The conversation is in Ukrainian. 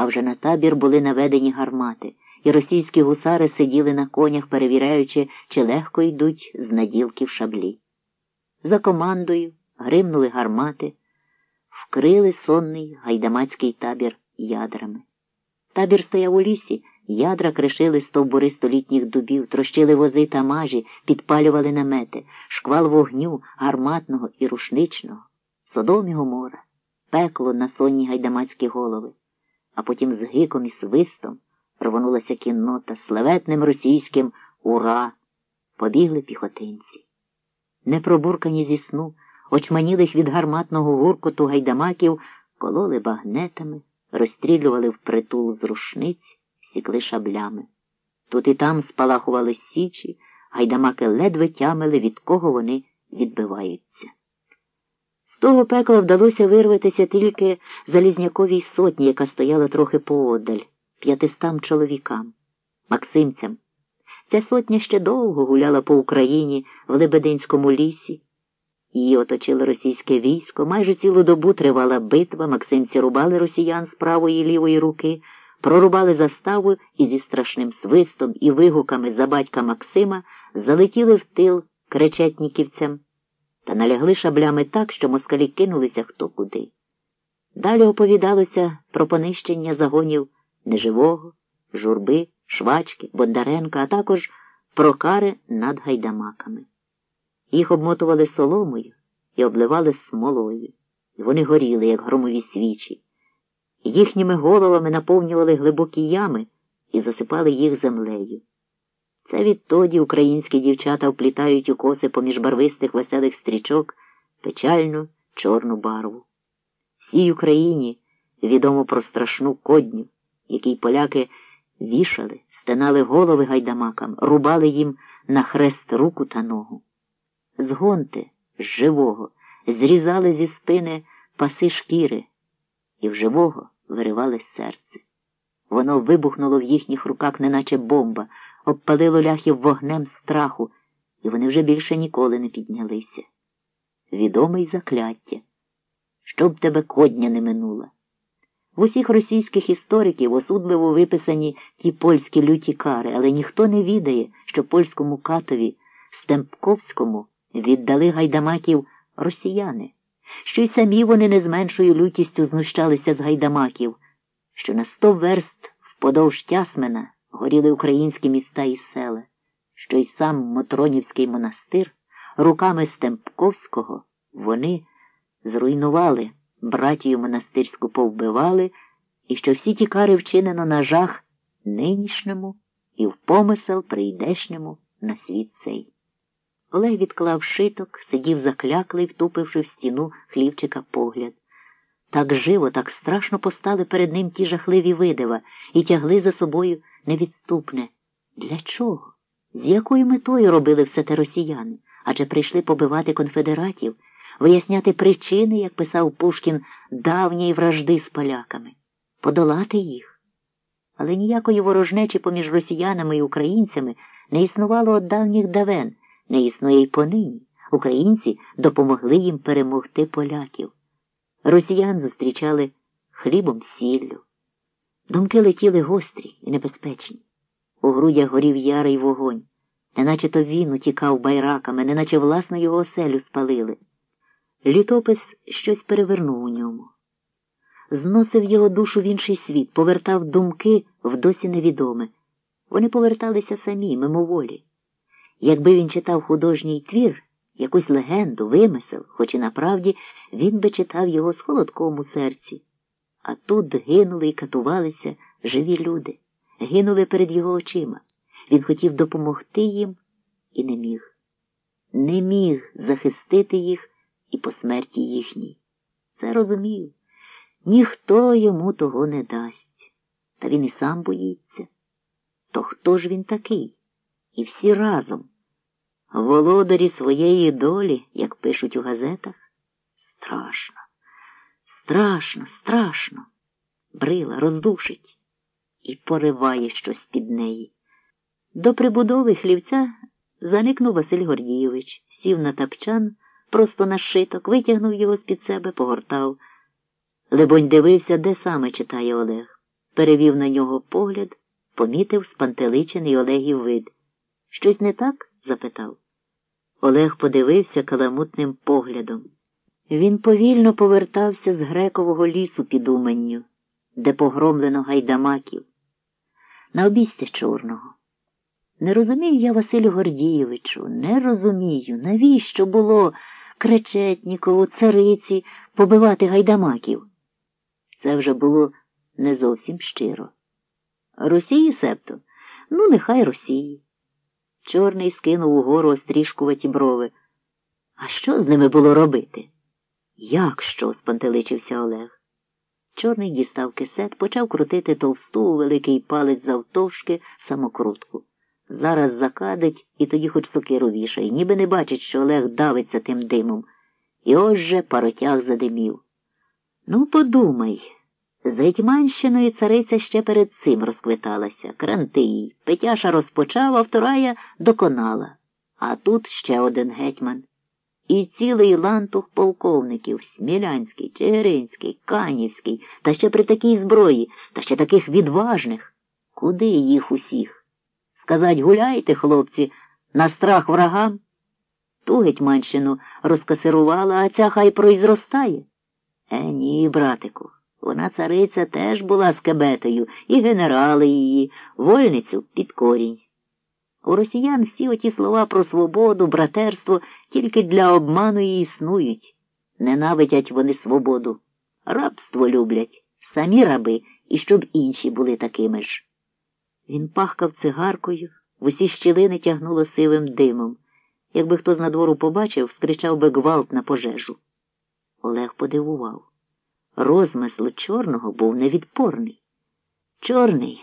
а вже на табір були наведені гармати, і російські гусари сиділи на конях, перевіряючи, чи легко йдуть з наділки в шаблі. За командою гримнули гармати, вкрили сонний гайдамацький табір ядрами. Табір стояв у лісі, ядра кришили стовбури столітніх дубів, трощили вози та мажі, підпалювали намети, шквал вогню гарматного і рушничного, содом і гомора, пекло на сонні гайдамацькі голови, а потім з гиком і свистом рвонулася кіннота славетним російським ура, побігли піхотинці. Непробуркані зі сну, очманілих від гарматного гуркоту гайдамаків, кололи багнетами розстрілювали впритул з рушниць, сікли шаблями. Тут і там спалахували січі, гайдамаки ледве тямили, від кого вони відбиваються. Того пекла вдалося вирватися тільки Залізняковій сотні, яка стояла трохи поодаль, п'ятистам чоловікам, максимцям. Ця сотня ще довго гуляла по Україні в Лебединському лісі. Її оточило російське військо, майже цілу добу тривала битва, максимці рубали росіян з правої і лівої руки, прорубали заставу і зі страшним свистом і вигуками за батька Максима залетіли в тил кречетніківцям та налягли шаблями так, що москалі кинулися хто куди. Далі оповідалося про понищення загонів неживого, журби, швачки, Бондаренка, а також про кари над гайдамаками. Їх обмотували соломою і обливали смолою, і вони горіли, як громові свічі. Їхніми головами наповнювали глибокі ями і засипали їх землею. Це відтоді українські дівчата вплітають у коси поміж барвистих веселих стрічок печальну чорну барву. Всій Україні відомо про страшну кодню, якій поляки вішали, стинали голови гайдамакам, рубали їм на хрест руку та ногу з гонти, з живого, зрізали зі спини паси шкіри і в живого виривали серце. Воно вибухнуло в їхніх руках, неначе бомба, обпалило ляхів вогнем страху, і вони вже більше ніколи не піднялися. Відоме й закляття, щоб тебе кодня не минула. В усіх російських істориків осудливо виписані ті польські люті кари, але ніхто не відає, що польському катові Стемпковському віддали гайдамаків росіяни, що й самі вони не з меншою лютістю знущалися з гайдамаків, що на сто верст вподовж Тясмена горіли українські міста і села, що й сам Мотронівський монастир руками Стемпковського вони зруйнували, братію монастирську повбивали, і що всі ті кари вчинено на жах нинішньому і в помисел прийдешньому на світ цей. Олег відклав шиток, сидів закляклий, втупивши в стіну хлівчика погляд. Так живо, так страшно постали перед ним ті жахливі видива і тягли за собою невідступне. Для чого? З якою метою робили все те росіяни? Адже прийшли побивати конфедератів, виясняти причини, як писав Пушкін, давньої вражди з поляками, подолати їх. Але ніякої ворожнечі поміж росіянами і українцями не існувало від давніх давен не існує й понині. Українці допомогли їм перемогти поляків. Росіян зустрічали хлібом сіллю. Думки летіли гострі і небезпечні. У грудях горів ярий вогонь, неначе то він утікав байраками, неначе власну його оселю спалили. Літопис щось перевернув у ньому. Зносив його душу в інший світ, повертав думки в досі невідоме. Вони поверталися самі, мимоволі. Якби він читав художній твір, якусь легенду, вимисел, хоч і направді він би читав його з холодком у серці. А тут гинули і катувалися живі люди, гинули перед його очима. Він хотів допомогти їм і не міг. Не міг захистити їх і по смерті їхній. Це розумів. Ніхто йому того не дасть. Та він і сам боїться. То хто ж він такий? І всі разом. Володарі своєї долі, як пишуть у газетах, страшно, страшно, страшно. Брила роздушить і пориває щось під неї. До прибудови хлівця заникнув Василь Гордійович, сів на тапчан, просто на шиток, витягнув його з під себе, погортав. Либонь дивився, де саме читає Олег. перевів на нього погляд, помітив спантеличений Олегів вид. Щось не так? Запитав. Олег подивився каламутним поглядом. Він повільно повертався з грекового лісу під Уманню, де погромлено гайдамаків, на обійстя чорного. Не розумію я, Василю Гордійовичу, не розумію, навіщо було Кречетнікову, цариці побивати гайдамаків. Це вже було не зовсім щиро. Росії, септо, ну, нехай Росії. Чорний скинув угору острішкуваті брови. А що з ними було робити? Як що? спантеличився Олег. Чорний дістав кисет, почав крутити товсту великий палець завтовшки самокрутку. Зараз закадить і тоді хоч сокиру вішає, ніби не бачить, що Олег давиться тим димом. І ось же паротяг задимів. Ну, подумай. З Гетьманщиною цариця ще перед цим розквиталася, кранти їй. Петяша розпочав, а вторая доконала. А тут ще один гетьман. І цілий лантух полковників Смілянський, Чигиринський, Канівський, та ще при такій зброї, та ще таких відважних. Куди їх усіх? Сказать, гуляйте, хлопці, на страх врагам? Ту гетьманщину розкасирувала, а ця хай произростає. Е, ні, братику. Вона цариця теж була скебетою, і генерали її, вольницю під корінь. У росіян всі оті слова про свободу, братерство тільки для обману і існують. Ненавидять вони свободу. Рабство люблять, самі раби, і щоб інші були такими ж. Він пахкав цигаркою, в усі щілини тягнуло сивим димом. Якби хто з надвору побачив, скричав би гвалт на пожежу. Олег подивував. Розмисл чорного був невідпорний. Чорний